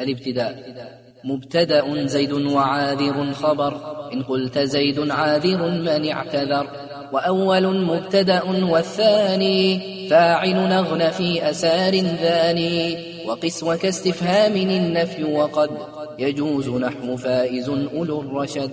الابتداء. مبتدأ زيد وعاذر خبر. إن قلت زيد عاذر من اعتذر. وأول مبتدأ والثاني فاعل نغن في أسار ذاني. وقس وكاستفهام النفي وقد. يجوز نحو فائز أولو الرشد.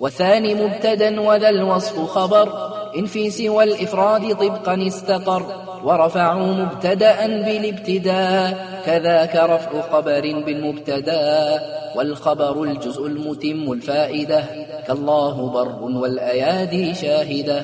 والثاني مبتدأ وذا الوصف خبر. إن في سوى الإفراد طبقا استقر ورفعوا مبتدا بالابتداء كذاك رفع خبر بالمبتدأ والخبر الجزء المتم الفائدة كالله بر والأيادي شاهدة.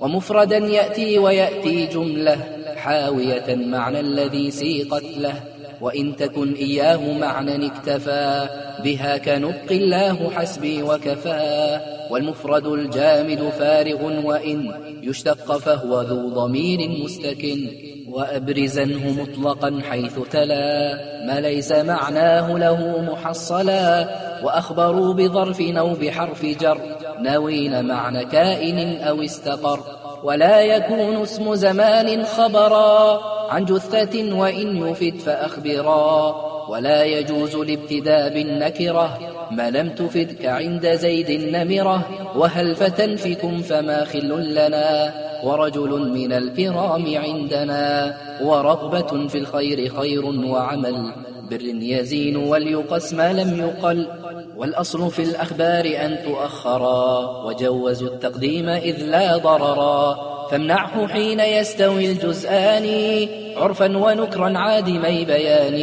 ومفردا يأتي ويأتي جملة حاوية معنى الذي سيقت له. وإن تكن إياه معنى اكتفى بها كنطق الله حسبي وكفى والمفرد الجامد فارغ وإن يشتق فهو ذو ضمير مستكن وأبرزنه مطلقا حيث تلا ما ليس معناه له محصلا وأخبروا بظرف أو بحرف جر ناوين معنى كائن أو استقر ولا يكون اسم زمان خبرا عن جثة وإن يفد فأخبرا. ولا يجوز الابتداء بالنكرة ما لم تفد كعند زيد النمرة. وهل فتنفكم فما خل لنا؟ ورجل من الكرام عندنا. ورغبة في الخير خير وعمل. بر يزين وليقس ما لم يقل. والأصل في الأخبار أن تؤخرا. وجوزوا التقديم إذ لا ضررا. فامنعه حين يستوي الجزآن. عرفا ونكرا عادمي بيان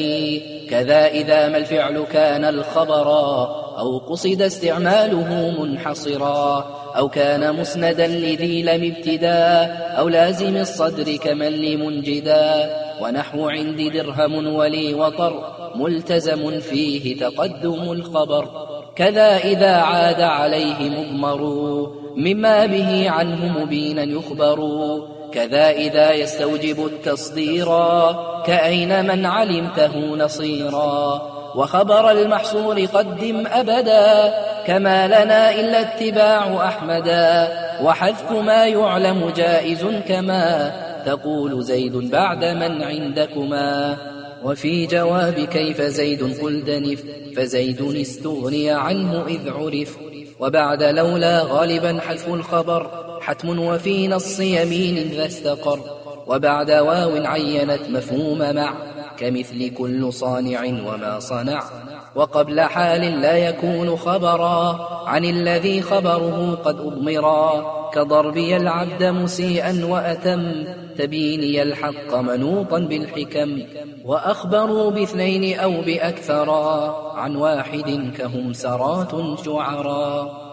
كذا إذا ما الفعل كان الخبرا أو قصد استعماله منحصرا. أو كان مسندا لذي لم ابتدا أو لازم الصدر كمن لمنجدا. ونحو عندي درهم ولي وطر ملتزم فيه تقدم الخبر. كذا إذا عاد عليه مضمر مما به عنه مبينا يخبر كذا إذا يستوجب التصديرا كأين من علمته نصيرا وخبر المحصول قدم أبدا كما لنا إلا اتباع أحمدا وحذف ما يعلم جائز كما تقول زيد بعد من عندكما وفي جواب كيف زيد قل دنف فزيد استغني عنه إذ عرف وبعد لولا غالبا حذف الخبر حتم وفي نص يمين ذا استقر وبعد واو عينت مفهوم مع كمثل كل صانع وما صنع وقبل حال لا يكون خبرا عن الذي خبره قد أضمرا. كضربي العبد مسيئا وأتم تبيني الحق منوطا بالحكم وأخبروا باثنين أو بأكثرا عن واحد كهم سرات شعرا.